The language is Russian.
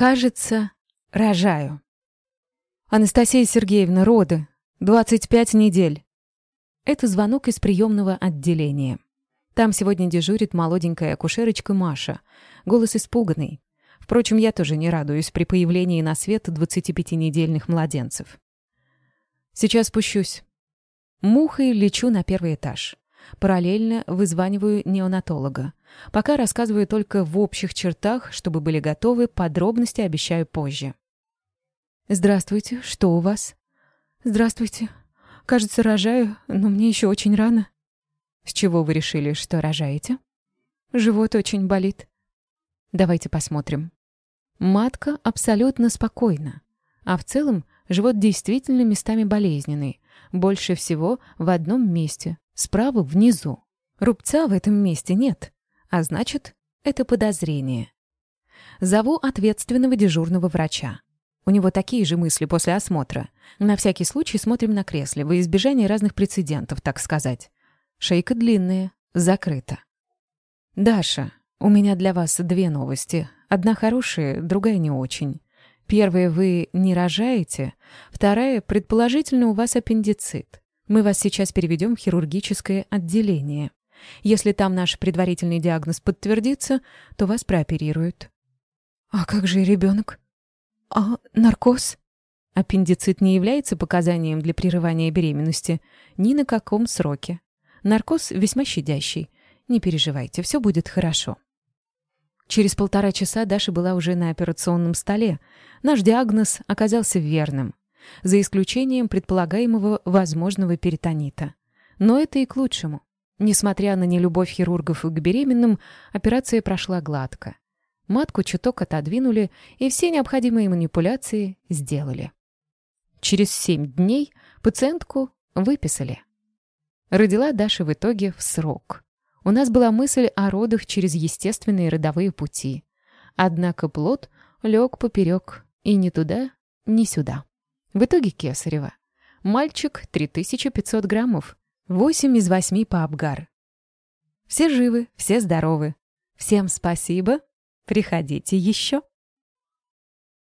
Кажется, рожаю. Анастасия Сергеевна, роды. 25 недель. Это звонок из приемного отделения. Там сегодня дежурит молоденькая акушерочка Маша. Голос испуганный. Впрочем, я тоже не радуюсь при появлении на свет 25-недельных младенцев. Сейчас спущусь. Мухой лечу на первый этаж. Параллельно вызваниваю неонатолога. Пока рассказываю только в общих чертах, чтобы были готовы, подробности обещаю позже. «Здравствуйте, что у вас?» «Здравствуйте. Кажется, рожаю, но мне еще очень рано». «С чего вы решили, что рожаете?» «Живот очень болит». «Давайте посмотрим». Матка абсолютно спокойна, а в целом живот действительно местами болезненный, больше всего в одном месте, справа внизу. Рубца в этом месте нет, а значит, это подозрение. Зову ответственного дежурного врача. У него такие же мысли после осмотра. На всякий случай смотрим на кресле, во избежание разных прецедентов, так сказать. Шейка длинная, закрыта. «Даша, у меня для вас две новости. Одна хорошая, другая не очень. Первая, вы не рожаете. Вторая, предположительно, у вас аппендицит. Мы вас сейчас переведем в хирургическое отделение. Если там наш предварительный диагноз подтвердится, то вас прооперируют. А как же ребенок? А наркоз? Аппендицит не является показанием для прерывания беременности ни на каком сроке. Наркоз весьма щадящий. Не переживайте, все будет хорошо. Через полтора часа Даша была уже на операционном столе. Наш диагноз оказался верным, за исключением предполагаемого возможного перитонита. Но это и к лучшему. Несмотря на нелюбовь хирургов к беременным, операция прошла гладко. Матку чуток отодвинули, и все необходимые манипуляции сделали. Через семь дней пациентку выписали. Родила Даша в итоге в срок. У нас была мысль о родах через естественные родовые пути. Однако плод лег поперек и ни туда, ни сюда. В итоге кесарева. Мальчик 3500 граммов, 8 из 8 по Абгар. Все живы, все здоровы. Всем спасибо. Приходите еще.